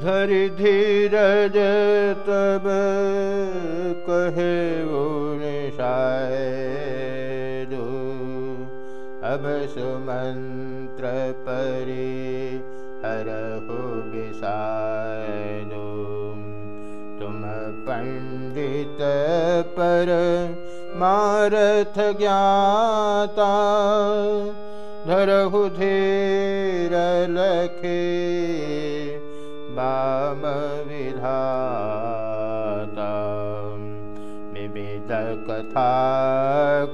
धरि धीरज तब कहे वो निशायदु अब सुमंत्र परि हरहु विषायदु तुम पंडित पर मारथ ज्ञाता, धरहु धीर लखे वाम विधाता विविध कथा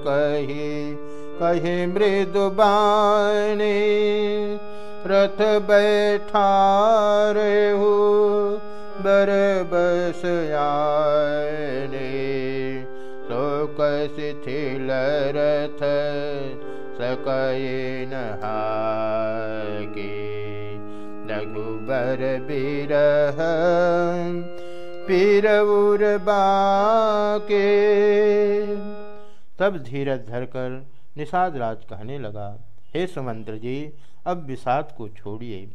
कही कही मृदु बाणी। रथ बैठा हो बर बस आने तो शिथिल रथ सकय नहागे रघुबर बिरह, पीरउर बाके। तब धीरज धरकर निषाद राज कहने लगा, हे सुमंत्र जी, अब विषाद को छोड़िए।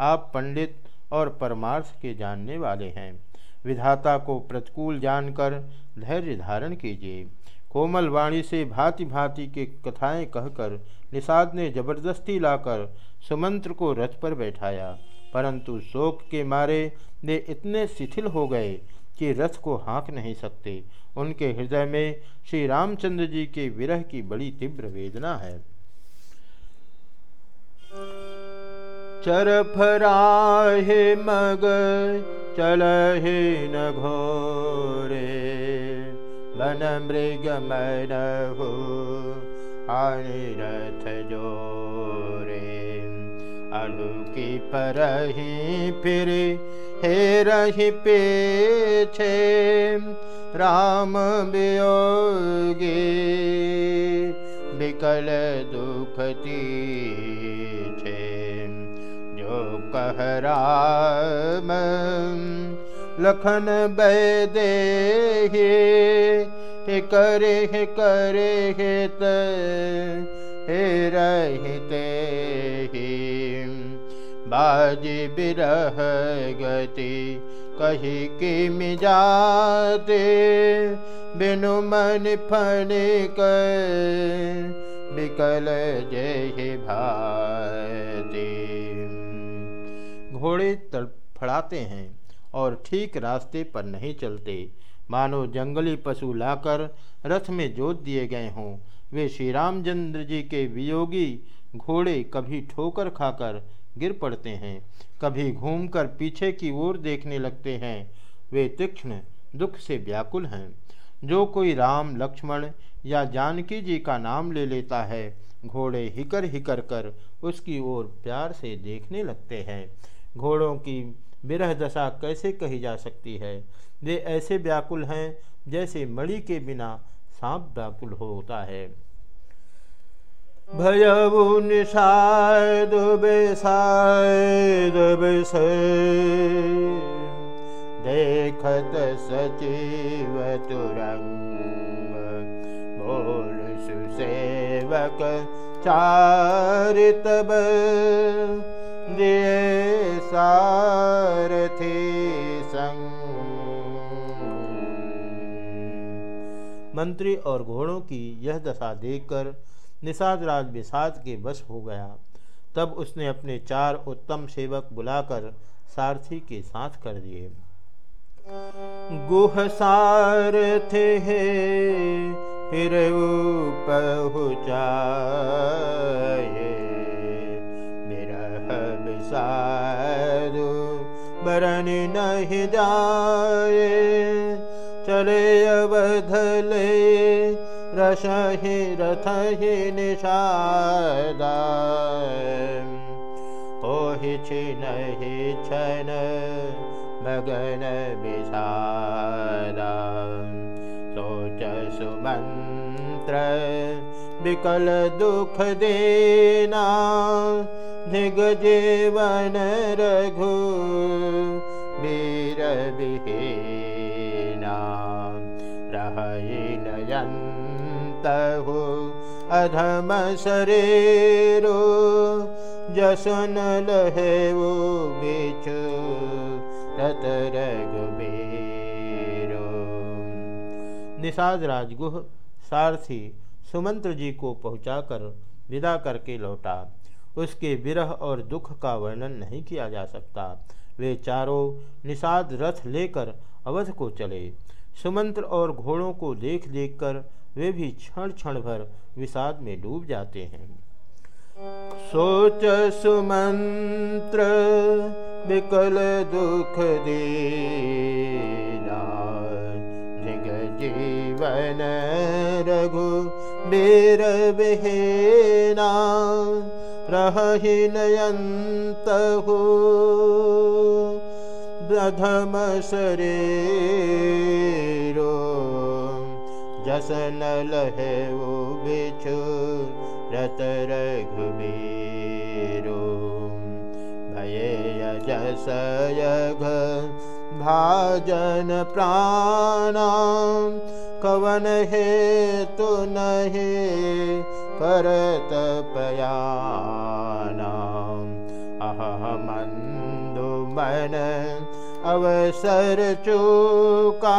आप पंडित और परमार्थ के जानने वाले हैं। विधाता को प्रतिकूल जानकर धैर्य धारण कीजिए। कोमल वाणी से भांति भांति के कथाएँ कहकर निषाद ने ज़बरदस्ती लाकर सुमंत्र को रथ पर बैठाया। परंतु शोक के मारे वे इतने शिथिल हो गए कि रथ को हाँक नहीं सकते। उनके हृदय में श्री रामचंद्र जी के विरह की बड़ी तीव्र वेदना है। चरफराहे मग चलहे न घोरे वन मृग मन हो हानि रथ जोरे। अलू की परही फिर हे रही पेछे राम वियोगी विकल दुखती छे जो कह राम लखन बैदे हे करे हे करे हित हे रहते बाजी बिरह गति कही कि मिजाते बिनु मन फन बिकल जय भाती। घोड़े तड़फड़ाते हैं और ठीक रास्ते पर नहीं चलते। मानो जंगली पशु लाकर रथ में जोत दिए गए हों, वे श्री रामचंद्र जी के वियोगी घोड़े कभी ठोकर खाकर गिर पड़ते हैं। कभी घूमकर पीछे की ओर देखने लगते हैं। वे तीक्ष्ण, दुख से व्याकुल हैं। जो कोई राम, लक्ष्मण या जानकी जी का नाम ले लेता है, घोड़े हिकर हिकर कर उसकी ओर प्यार से देखने लगते हैं। घोड़ों की विरह दशा कैसे कही जा सकती है? वे ऐसे व्याकुल हैं जैसे मणि के बिना सांप व्याकुल होता है। भयबु निषाद बेसाद बेस। देखत सचिव तुरंग बोल सुसेवक चारितब। दे सारथी संग। मंत्री और घोड़ों की यह दशा देखकर निषाद राज विषाद के वश हो गया। तब उसने अपने चार उत्तम सेवक बुलाकर सारथी के साथ कर दिए। गुह सारथे फिर पहुँचाए बिरह विषादु बरन नहीं जाए रसहि रथहि निषादा ओहि छिनहि छन मगन विषादा सोच सुमन्त्र विकल दुख देना धिग जीवन रघु वीर विहीना तहु अधम शरीरो, जसन लहे वो बिच रत रघुबीरो निषाद राजगुह सारथी सुमंत्र जी को पहुंचाकर विदा करके लौटा। उसके विरह और दुख का वर्णन नहीं किया जा सकता। वे चारों निषाद रथ लेकर अवध को चले। सुमंत्र और घोड़ों को देख देखकर वे भी क्षण क्षण भर विषाद में डूब जाते हैं। सोच सुमंत्र, विकल दुख जग जीवन रघु बेर रही नयंत हो ब्रधम शरीरो। जसन लहे वो बिछु रत रघुबीरो। भये जसयघ भाजन प्राणा। कवन हे तु नहे करत पयाना। अह मंदु मन अवसर चूका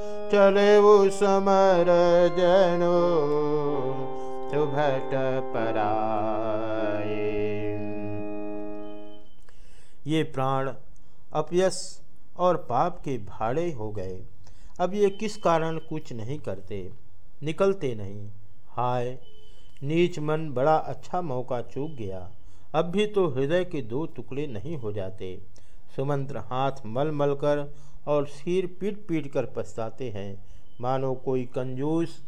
चले वो समर जनो, सुभट पराए ये प्राण अपयस और पाप के भाड़े हो गए। अब ये किस कारण कुछ नहीं करते, निकलते नहीं। हाय, नीच मन बड़ा अच्छा मौका चूक गया। अब भी तो हृदय के दो टुकड़े नहीं हो जाते। सुमंत्र हाथ मल मल कर और सिर पीट पीट कर पछताते हैं। मानो कोई कंजूस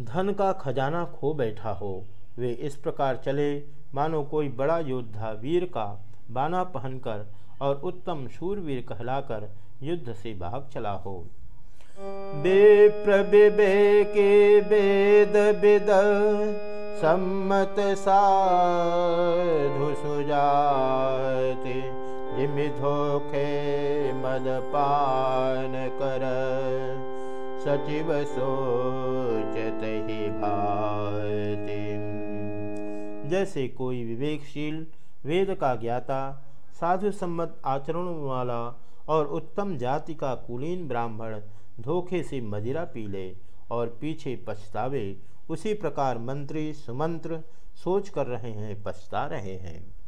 धन का खजाना खो बैठा हो। वे इस प्रकार चले। मानो कोई बड़ा योद्धा वीर का बाना पहनकर और उत्तम शूरवीर कहलाकर युद्ध से भाग चला हो। के वेद विद सम्मत साधु सुजाति। जिमि धोखे मदपान कर। सचिव सोचत ही भाति। जैसे कोई विवेकशील, वेद का ज्ञाता, साधु सम्मत आचरण वाला और उत्तम जाति का कुलीन ब्राह्मण धोखे से मदिरा पी ले और पीछे पछतावे, उसी प्रकार मंत्री सुमंत्र सोच कर रहे हैं, पछता रहे हैं।